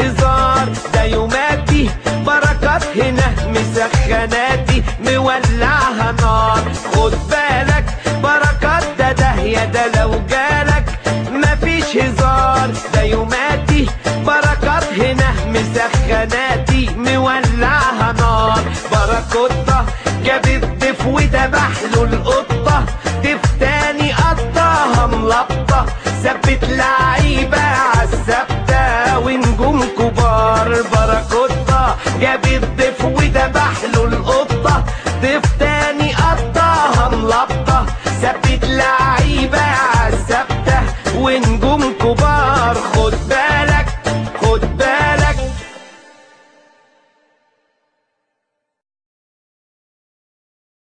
هزار ده يوماتي. بركات هنا مسخناتي. مولعها نار. خد بالك بركات ده ده يا ده لو جالك. مفيش هزار ده يوماتي. بركات هنا مسخناتي. مولعها نار. بركات جابت ضيف وذبح له القطة. ضيف تاني قطها ملطة. ثبت لعيب جاب الضيف وذبح له القطة. ضيف تاني قطاها ملبطة ثبت لعيبة